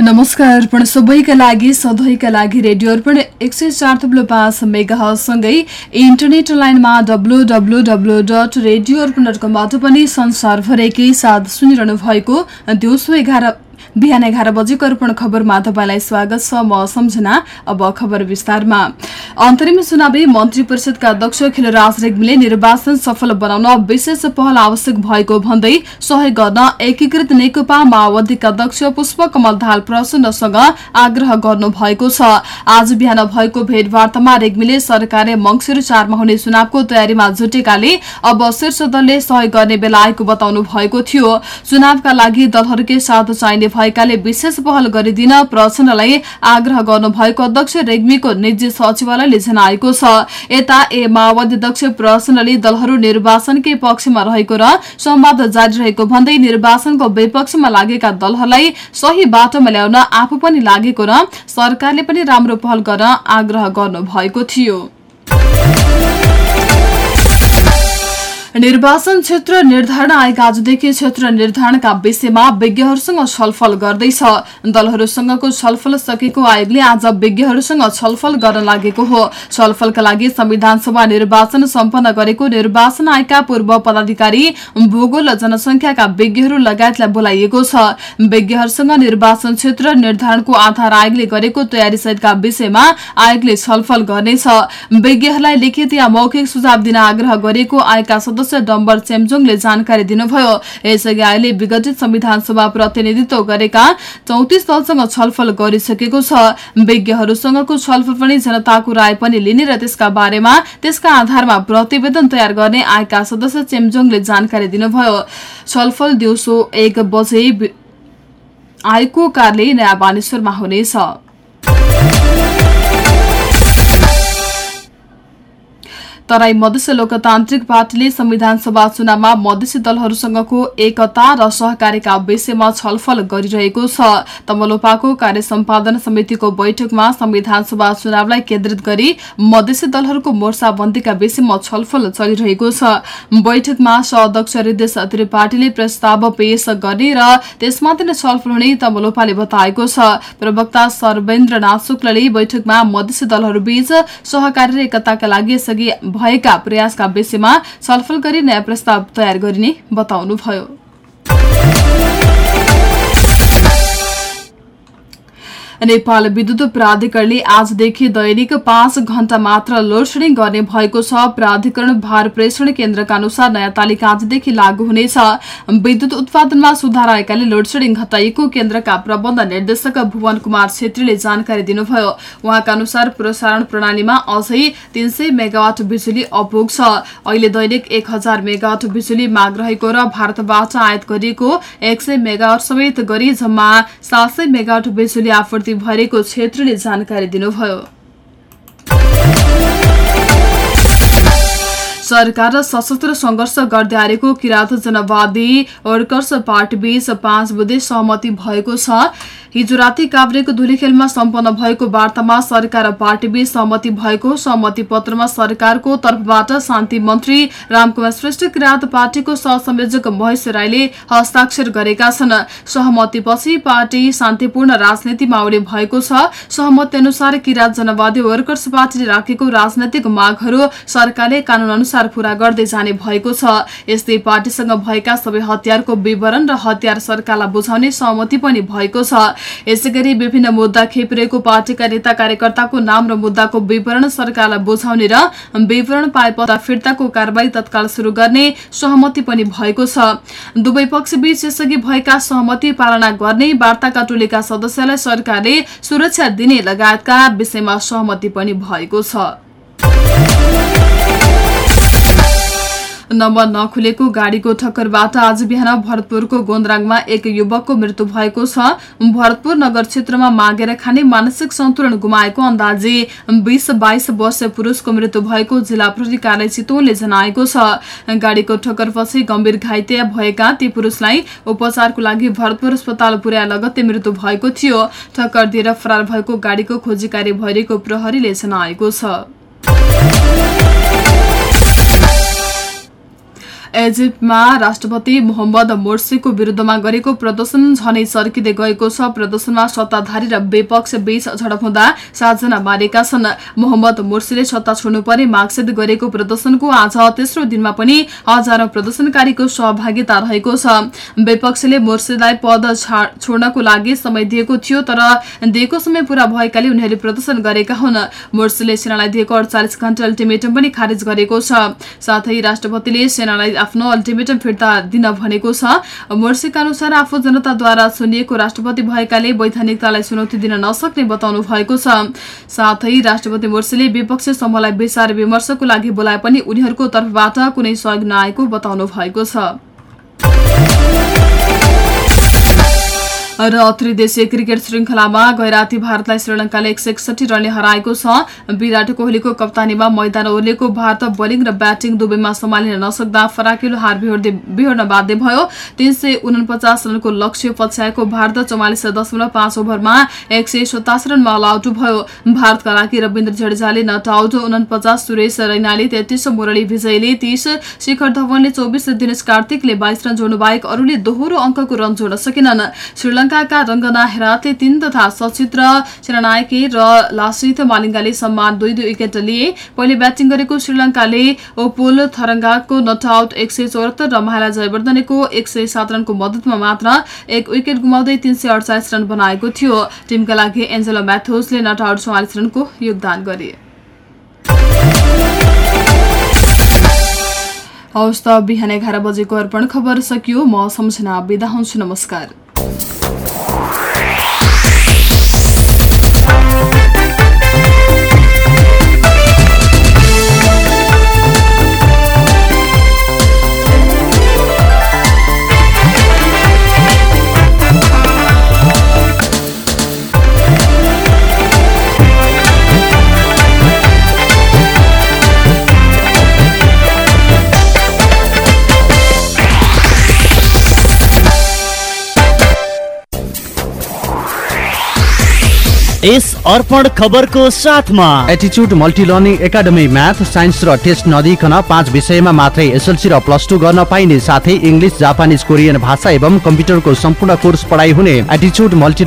नमस्कार अर्पण सबैका लागि सधैँका लागि रेडियो अर्पण एक सय चार थुप्लो पाँच मेगासँगै इन्टरनेट लाइनमा W W W dot radio Arpan dot कमबाट पनि संसारभरेकै साथ सुनिरहनु भएको दिउँसो एघार बिहान एघार बजेको अर्पण खबरमा तपाईँलाई स्वागत छ म सम्झना अब खबर विस्तारमा। अन्तरिम चुनावी मन्त्री परिषदका अध्यक्ष खिलराज रेग्मीले निर्वाचन सफल बनाउन विशेष पहल आवश्यक भएको भन्दै सहयोग गर्न एकीकृत नेकपा माओवादीका अध्यक्ष पुष्पकमल दाहाल प्रचण्डसँग आग्रह गर्नु भएको छ। आज बिहान भएको भेटवार्तामा रेग्मीले सरकारले मंगिर चारमा हुने चुनावको तयारीमा जुटेकाले अब शीर्ष दलले सहयोग गर्ने बेला आएको बताउनु भएको थियो। चुनावका लागि दलहरूकै साथ चाहिने भएकाले विशेष पहल गरिदिन प्रचण्डलाई आग्रह गर्नुभएको अध्यक्ष रेग्मीको निजी सचिवालयले जनाएको छ। यता ए माओवादी अध्यक्ष प्रचण्डले दलहरू निर्वाचनकै पक्षमा रहेको र संवाद जारी रहेको भन्दै निर्वाचनको विपक्षमा लागेका दलहरूलाई सही बाटोमा ल्याउन आफू पनि लागेको र सरकारले पनि राम्रो पहल गर्न आग्रह गर्नुभएको थियो। निर्वाचन क्षेत्र निर्धारण आयोग आजदेखि क्षेत्र निर्धारणका विषयमा विज्ञहरूसँग छलफल गर्दैछ दलहरूसँगको छलफल सकेको आयोगले आज विज्ञहरूसँग छलफल गर्न लागेको हो छलफलका लागि संविधान सभा निर्वाचन सम्पन्न गरेको निर्वाचन आयोगका पूर्व पदाधिकारी भूगोल र जनसंख्याका विज्ञहरू लगायतलाई बोलाइएको छ विज्ञहरूसँग निर्वाचन क्षेत्र निर्धारणको आधार आयोगले गरेको तयारी सहितका विषयमा आयोगले छलफल गर्नेछ विज्ञहरूलाई लिखित या मौखिक सुझाव दिन आग्रह गरेको आयोगका सदस्य डम्बर चेम्जोङले जानकारी दिनुभयो। यसअघि आयोगले विघटित संविधान सभा प्रतिनिधित्व गरेका चौतिस दलसँग छलफल गरिसकेको छ। विज्ञहरूसँगको छलफल पनि जनताको राय पनि लिने र त्यसका बारेमा त्यसका आधारमा प्रतिवेदन तयार गर्ने आयोगका सदस्य चेम्जोङले जानकारी दिनुभयो। छलफल दिउँसो एक बजे आयोगको कार्यालय नयाँ बानेश्वरमा हुनेछ। तराई मधेस लोकतान्त्रिक पार्टीले संविधान सभा चुनावमा मधेसी दलहरूसँगको एकता र सहकार्यका विषयमा छलफल गरिरहेको छ। तमलोपाको कार्य सम्पादन समितिको बैठकमा संविधान सभा चुनावलाई केन्द्रित गरी मधेसी दलहरूको मोर्चाबन्दीका विषयमा छलफल चलिरहेको छ। बैठकमा सहअध्यक्ष हृदेश त्रिपाठीले प्रस्ताव पेश गर्ने र त्यसमाथि नै छलफल हुने तमलोपाले बताएको छ। प्रवक्ता सर्वेन्द्रनाथ शुक्लले बैठकमा मधेसी दलहरूबीच सहकार्य र एकताका लागि भएका प्रयासका विषयमा छलफल गरी नयाँ प्रस्ताव तयार गरिने बताउनुभयो। नेपाल विद्युत प्राधिकरणले आजदेखि दैनिक पाँच घण्टा मात्र लोड सेडिङ गर्ने भएको छ। प्राधिकरण भार प्रेषण केन्द्रका अनुसार नयाँ तालिका आजदेखि लागू हुनेछ। विद्युत उत्पादनमा सुधार आएकाले लोड सेडिङ घटाइएको केन्द्रका प्रबन्ध निर्देशक भुवन कुमार छेत्रीले जानकारी दिनुभयो। उहाँका अनुसार प्रसारण प्रणालीमा अझै तीन मेगावाट बिजुली अपुग छ। अहिले दैनिक एक मेगावाट बिजुली माग रहेको र भारतबाट आयात गरिएको एक सय मेगावाट समेत गरी जम्मा सात सय मेगावाट बिजुली आपूर्ति भरेको छेत्रीले जानकारी दिनुभयो। सरकार र सशस्त्र संघर्ष गर्दै आएको किराँत जनवादी वर्कर्स पार्टीबीच पाँच बुधे सहमति भएको छ। हिजो राति काभ्रेको धुलीखेलमा सम्पन्न भएको वार्तामा सरकार र पार्टीबीच सहमति भएको सहमति पत्रमा सरकारको तर्फबाट शान्ति मन्त्री रामकुमार श्रेष्ठ किराँत पार्टीको सहसंयोजक महेश राईले हस्ताक्षर गरेका छन्। सहमतिपछि पार्टी शान्तिपूर्ण राजनीतिमा आउने भएको छ। सहमति अनुसार किराँत जनवादी वर्कर्स पार्टीले राखेको राजनैतिक मागहरू सरकारले कानून अनुसार पूरा गर्दै जाने भएको छ। यस्तै पार्टीसँग भएका सबै हतियारको विवरण र हतियार सरकारलाई बुझाउने सहमति पनि भएको छ। यसै गरी विभिन्न मुद्दा खेपिरहेको पार्टीका नेता कार्यकर्ताको नाम र मुद्दाको विवरण सरकारलाई बुझाउने र विवरण पाएपछि फिर्ताको कारवाही तत्काल शुरू गर्ने सहमति पनि भएको छ। दुवै पक्षबीच यसअघि भएका सहमति पालना गर्ने वार्ताका टोलीका सदस्यलाई सरकारले सुरक्षा दिने लगायतका विषयमा सहमति पनि भएको छ। नम्बर नखुलेको गाडीको ठक्करबाट आज बिहान भरतपुरको गोन्द्राङमा एक युवकको मृत्यु भएको छ। भरतपुर नगर क्षेत्रमा मागेर खाने मानसिक सन्तुलन गुमाएको अन्दाजी बीस बाइस वर्षीय पुरुषको मृत्यु भएको जिल्ला प्रहरी कार्यालय चितवनले जनाएको छ। गाडीको ठक्करपछि गम्भीर घाइते भएका ती पुरुषलाई उपचारको लागि भरतपुर अस्पताल पुर्याए लगत्तै मृत्यु भएको थियो। ठक्कर दिएर फरार भएको गाडीको खोजी कार्य भइरहेको प्रहरीले जनाएको छ। इजिप्टमा राष्ट्रपति मोहम्मद मोर्सीको विरूद्धमा गरेको प्रदर्शन झनै सर्किँदै गएको छ। प्रदर्शनमा सत्ताधारी र विपक्ष बीच झडप हुँदा सातजना मारेका छन्। मोहम्मद मोर्सीले सत्ता छोड्नुपर्ने मागसित गरेको प्रदर्शनको आज तेस्रो दिनमा पनि हजारौं प्रदर्शनकारीको सहभागिता रहेको छ। विपक्षले मोर्सीलाई पद छोड्नको लागि समय दिएको थियो तर दिएको समय पूरा भएकाले उनीहरूले प्रदर्शन गरेका हुन्। मोर्सीले सेनालाई दिएको अडचालिस घण्टा अल्टिमेटम पनि खारेज गरेको छ। साथै राष्ट्रपतिले सेनालाई आफ्नो अल्टिमेटम फिर्ता दिन भनेको छ। मोर्सीका अनुसार आफू जनताद्वारा चुनिएको राष्ट्रपति भएकाले वैधानिकतालाई चुनौती दिन नसक्ने बताउनु भएको छ। साथै राष्ट्रपति मोर्सीले विपक्षी समूहलाई विचार विमर्शको लागि बोलाए पनि उनीहरूको तर्फबाट कुनै सहयोग नआएको बताउनु भएको छ। र त्रिदेशीय क्रिकेट श्रृङ्खलामा गैराती भारतलाई श्रीलङ्काले एक सय एकसठी रनले हराएको छ। विराट कोहलीको कप्तानीमा मैदान ओर्लेको भारत बोलिङ र ब्याटिङ दुवैमा सम्हालिन नसक्दा फराकिलो हार बिहोर्न बाध्य भयो। तीन रनको लक्ष्य पछ्याएको भारत चौवालिस दशमलव पाँच ओभरमा एक सय सतासी रनमा अल आउट भयो। भारतका लागि रविन्द्र जडेजाले नट आउट उनपचास सुरेश रैनाले तेत्तिस मुरली विजयले तीस शिखर धवनले चौबिस दिनेश कार्तिकले बाइस रन जोड्नु बाहेक अरूले दोहोरो अङ्कको रन जोड्न सकेनन्। श्रीलङ्का श्रीलङ्काका रङ्गना हेरातले तीन तथा सचित्र सेनानायके र लासित मालिङ्गाले सम्मान दुई दुई विकेट लिए। पहिले ब्याटिङ गरेको श्रीलङ्काले ओपोल थरङ्गाको नट आउट एक सय चौहत्तर र माला जयवर्धनेको एक सय सात रनको मद्दतमा मात्र एक विकेट गुमाउँदै तीन सय अडचालिस रन बनाएको थियो। टिमका लागि एन्जेलो म्याथोसले नट आउट चौवालिस रनको योगदान गरे। हवस् त बिहान एघार बजेको अर्पण खबर सकियो। म सम्झना बिदा हुन्छु। नमस्कार। यस अर्पण खबरको साथमा। एटिच्युड multi learning academy math science र टेस्ट नदिकन पाँच विषयमा मात्रै एसएलसी र प्लस टू गर्न पाइने साथै इङ्ग्लिस जापानिज कोरियन भाषा एवं कम्प्युटरको सम्पूर्ण कोर्स पढाइ हुने एटिच्युड मल्टी